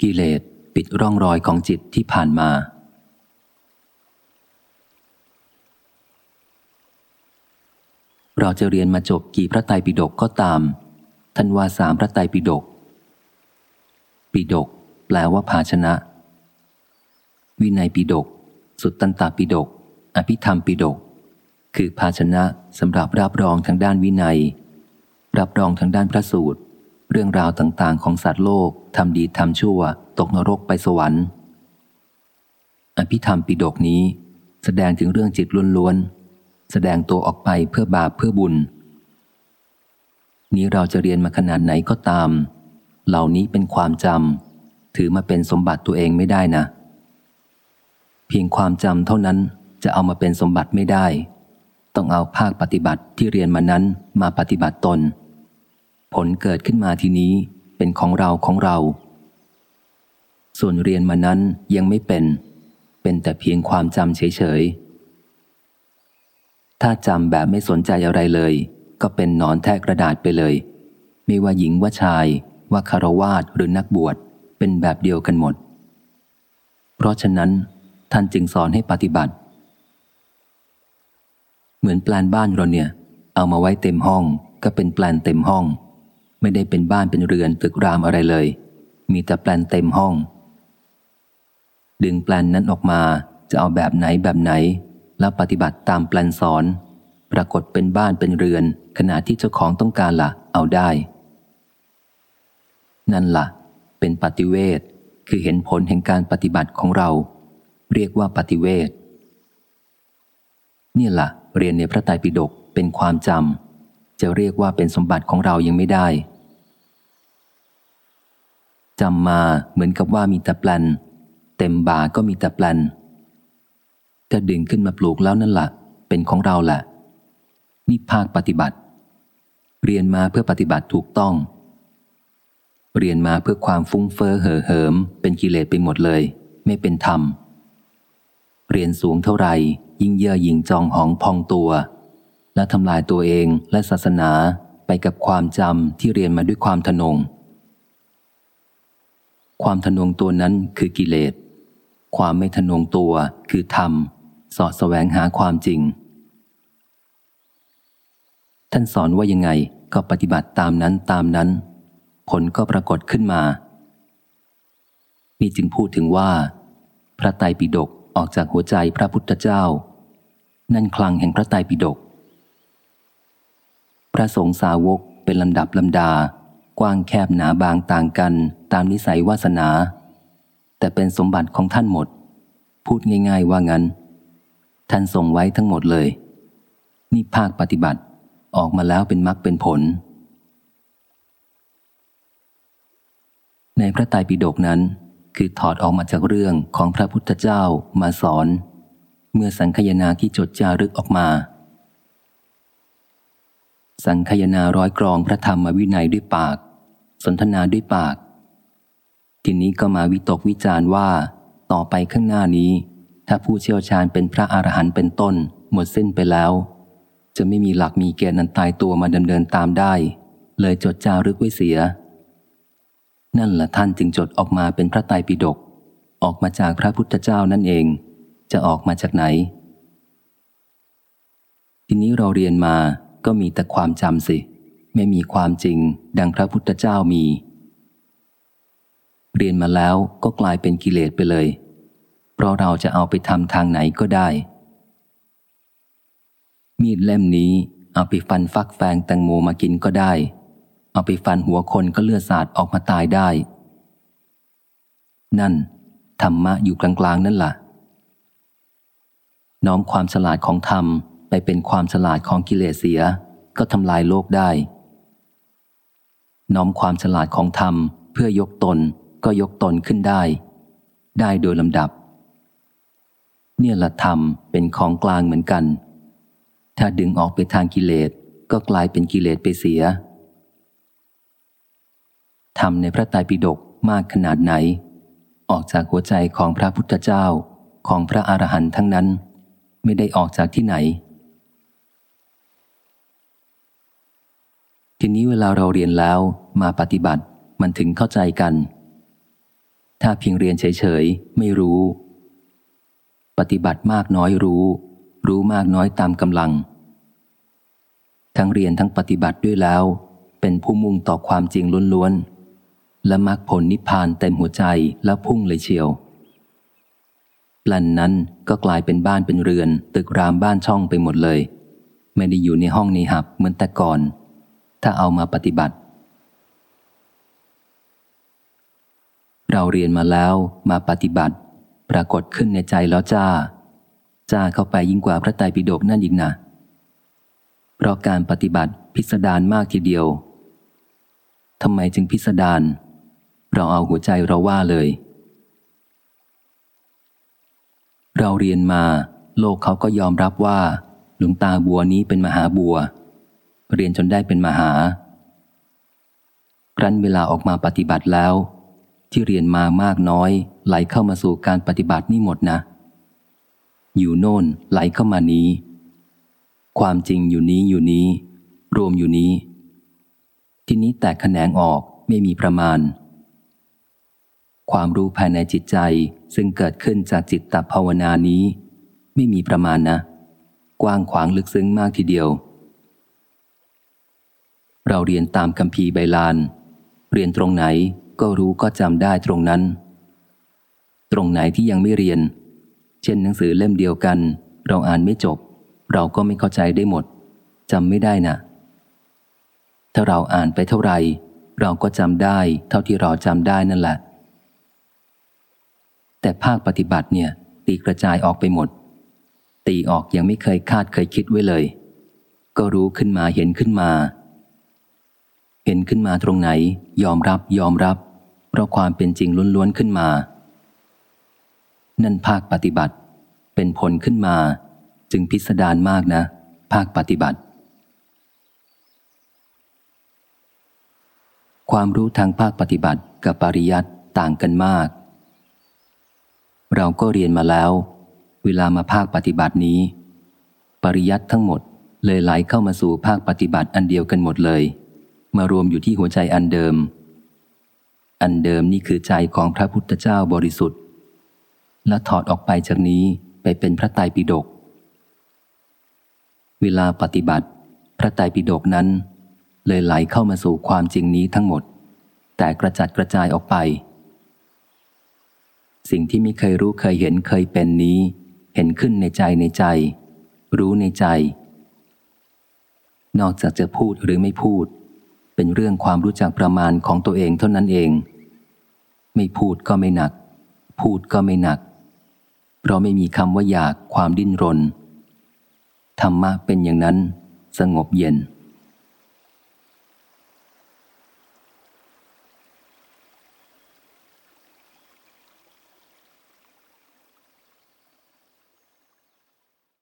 กิเลสปิดร่องรอยของจิตที่ผ่านมา เราจะเรียนมาจบกี่พระไตรปิฎกก็ตาม ท่านว่าสามพระไตรปิฎกปิฎกแปลว่าภาชนะ วินัยปิฎกสุตตันตปิฎกอภิธรรมปิฎกคือภาชนะสำหรับรับรองทางด้านวินัย รับรองทางด้านพระสูตร เรื่องราวต่างๆ ของสัตว์โลกทำดีทำชั่ว ตกนรกไปสวรรค์ อภิธรรมปิฎกนี้ แสดงถึงเรื่องจิตล้วนๆ แสดงตัวออกไปเพื่อบาปเพื่อบุญ นี้เราจะเรียนมาขนาดไหนก็ตาม เหล่านี้เป็นความจำถือมาเป็นสมบัติตัวเองไม่ได้นะ เพียงความจำเท่านั้นจะเอามาเป็นสมบัติไม่ได้ ต้องเอาภาคปฏิบัติที่เรียนมานั้นมาปฏิบัติตน ผลเกิดขึ้นมาทีนี้เป็นของเราของเรา ส่วนเรียนมานั้นยังไม่เป็น เป็นแต่เพียงความจำเฉยๆ ถ้าจำแบบไม่สนใจอะไรเลย ก็เป็นนอนแทกกระดาษไปเลย ไม่ว่าหญิงว่าชาย ว่าคารวาสหรือนักบวชเป็นแบบเดียวกันหมด เพราะฉะนั้นท่านจึงสอนให้ปฏิบัติ เหมือนแปลนบ้านเราเนี่ย เอามาไว้เต็มห้องก็เป็นแปลนเต็มห้อง ไม่ได้เป็นบ้านเป็นเรือนตึกรามอะไรเลย มีแต่แปลนเต็มห้อง ดึงแปลนนั้นออกมาจะเอาแบบไหนแบบไหน แล้วปฏิบัติตามแปลนสอน ปรากฏเป็นบ้านเป็นเรือน ขณะที่เจ้าของต้องการละ่ะ เอาได้ นั่นละ่ะ เป็นปฏิเวทคือเห็นผลแห่งการปฏิบัติของเรา เรียกว่าปฏิเวทนี่ละ่ะ เรียนในพระไตรปิฎกเป็นความจำจะเรียกว่าเป็นสมบัติของเรายังไม่ได้ จำมาเหมือนกับว่ามีแต่แปลน เต็มบาก็มีแต่แปลนถ้าดึงขึ้นมาปลูกแล้วนั่นละ่ะ เป็นของเราแหละนี่ภาคปฏิบัติ เรียนมาเพื่อปฏิบัติถูกต้อง เรียนมาเพื่อความฟุ้งเฟ้อเห่อเหิม เป็นกิเลสไปหมดเลย ไม่เป็นธรรม เรียนสูงเท่าไหร่ ยิ่งเย่อยิ่งจองหองพองตัว และทำลายตัวเองและศาสนาไปกับความจำที่เรียนมาด้วยความทนง ความทนงตัวนั้นคือกิเลส ความไม่ทนงตัวคือธรรม สอดแสวงหาความจริง ท่านสอนว่ายังไงก็ปฏิบัติตามนั้นตามนั้น ผลก็ปรากฏขึ้นมา นี่จึงพูดถึงว่า พระไตรปิฎกออกจากหัวใจพระพุทธเจ้า นั่นคลังแห่งพระไตรปิฎกพระสงฆ์สาวกเป็นลำดับลำดา กว้างแคบหนาบางต่างกันตามนิสัยวาสนา แต่เป็นสมบัติของท่านหมด พูดง่าย ๆว่างั้น ท่านส่งไว้ทั้งหมดเลย นี่ภาคปฏิบัติออกมาแล้วเป็นมรรคเป็นผล ในพระไตรปิฎกนั้น คือถอดออกมาจากเรื่องของพระพุทธเจ้ามาสอน เมื่อสังคยนาที่จดจารึกออกมา สังคยนาร้อยกรองพระธรรมวินัยด้วยปาก สนทนาด้วยปาก ทีนี้ก็มาวิตกวิจารว่า ต่อไปข้างหน้านี้ ถ้าผู้เชี่ยวชาญเป็นพระอรหันต์เป็นต้น หมดสิ้นไปแล้ว จะไม่มีหลักมีเกณฑ์นันตายตัวมาดำเนินตามได้ เลยจดจารึกไว้เสีย นั่นละท่านจึงจดออกมาเป็นพระไตรปิฎกออกมาจากพระพุทธเจ้านั่นเอง จะออกมาจากไหน ทีนี้เราเรียนมา ก็มีแต่ความจำสิ ไม่มีความจริง ดังพระพุทธเจ้ามี เรียนมาแล้วก็กลายเป็นกิเลสไปเลย เพราะเราจะเอาไปทำทางไหนก็ได้ มีดเล่มนี้เอาไปฟันฟักแฟงแตงโมมากินก็ได้ เอาไปฟันหัวคนก็เลือดสาดออกมาตายได้ นั่นธรรมะอยู่กลางๆนั่นละ่ะ น้อมความฉลาดของธรรม ไปเป็นความฉลาดของกิเลสเสีย ก็ทำลายโลกได้ น้อมความฉลาดของธรรม เพื่อยกตนก็ยกตนขึ้นได้ ได้โดยลำดับ เนี่ยละธรรมเป็นของกลางเหมือนกัน ถ้าดึงออกไปทางกิเลสก็กลายเป็นกิเลสไปเสียทำในพระไตรปิฎกมากขนาดไหน ออกจากหัวใจของพระพุทธเจ้าของพระอรหันต์ทั้งนั้น ไม่ได้ออกจากที่ไหน ทีนี้เวลาเราเรียนแล้วมาปฏิบัติมันถึงเข้าใจกัน ถ้าเพียงเรียนเฉยๆ ไม่รู้ ปฏิบัติมากน้อยรู้ รู้มากน้อยตามกำลัง ทั้งเรียนทั้งปฏิบัติด้วยแล้ว เป็นผู้มุ่งต่อความจริงล้วนๆ และมรรคผลนิพพานเต็มหัวใจแล้วพุ่งเลยเชียวปลันนั้นก็กลายเป็นบ้านเป็นเรือน ตึกรามบ้านช่องไปหมดเลย ไม่ได้อยู่ในห้องในหับเหมือนแต่ก่อน ถ้าเอามาปฏิบัติ เราเรียนมาแล้วมาปฏิบัติ ปรากฏขึ้นในใจแล้วจ้า จ้าเข้าไปยิ่งกว่าพระไตรปิฎกนั่นอีกนะเพราะการปฏิบัติพิสดารมากทีเดียวทำไมจึงพิสดารเราเอาหัวใจเราว่าเลย เราเรียนมา โลกเขาก็ยอมรับว่า หลวงตาบัวนี้เป็นมหาบัว เรียนจนได้เป็นมหา ครั้นเวลาออกมาปฏิบัติแล้ว ที่เรียนมามากน้อย ไหลเข้ามาสู่การปฏิบัตินี่หมดนะ อยู่โน่นไหลเข้ามานี้ ความจริงอยู่นี้อยู่นี้ รวมอยู่นี้ ที่นี้แตกแขนงออกไม่มีประมาณ ความรู้ภายในจิตใจซึ่งเกิดขึ้นจากจิตตภาวนานี้ ไม่มีประมาณนะ กว้างขวางลึกซึ้งมากทีเดียว เราเรียนตามคำพีใบลาน เรียนตรงไหนก็รู้ก็จำได้ตรงนั้น ตรงไหนที่ยังไม่เรียน เช่นหนังสือเล่มเดียวกัน เราอ่านไม่จบ เราก็ไม่เข้าใจได้หมดจำไม่ได้นะถ้าเราอ่านไปเท่าไหร่ เราก็จำได้เท่าที่เราจำได้นั่นแหละ แต่ภาคปฏิบัติเนี่ย ตีกระจายออกไปหมด ตีออกยังไม่เคยคาดเคยคิดไว้เลย ก็รู้ขึ้นมาเห็นขึ้นมา เห็นขึ้นมาตรงไหน ยอมรับยอมรับ เพราะความเป็นจริงล้วนๆขึ้นมา นั่นภาคปฏิบัติ เป็นผลขึ้นมา จึงพิสดารมากนะ ภาคปฏิบัติ ความรู้ทางภาคปฏิบัติกับปริยัติต่างกันมาก เราก็เรียนมาแล้ว เวลามาภาคปฏิบัตินี้ ปริยัติทั้งหมดเลยไหลเข้ามาสู่ภาคปฏิบัติอันเดียวกันหมดเลย มารวมอยู่ที่หัวใจอันเดิม อันเดิมนี่คือใจของพระพุทธเจ้าบริสุทธิ์ และถอดออกไปจากนี้ไปเป็นพระไตรปิฎกเวลาปฏิบัติ พระไตรปิฎกนั้น เลยไหลเข้ามาสู่ความจริงนี้ทั้งหมด แต่กระจัดกระจายออกไป สิ่งที่ไม่เคยรู้เคยเห็นเคยเป็นนี้ เห็นขึ้นในใจในใจ รู้ในใจ นอกจากจะพูดหรือไม่พูด เป็นเรื่องความรู้จักประมาณของตัวเองเท่านั้นเอง ไม่พูดก็ไม่หนัก พูดก็ไม่หนัก เพราะไม่มีคำว่าอยากความดิ้นรนธรรมะเป็นอย่างนั้น สงบเย็น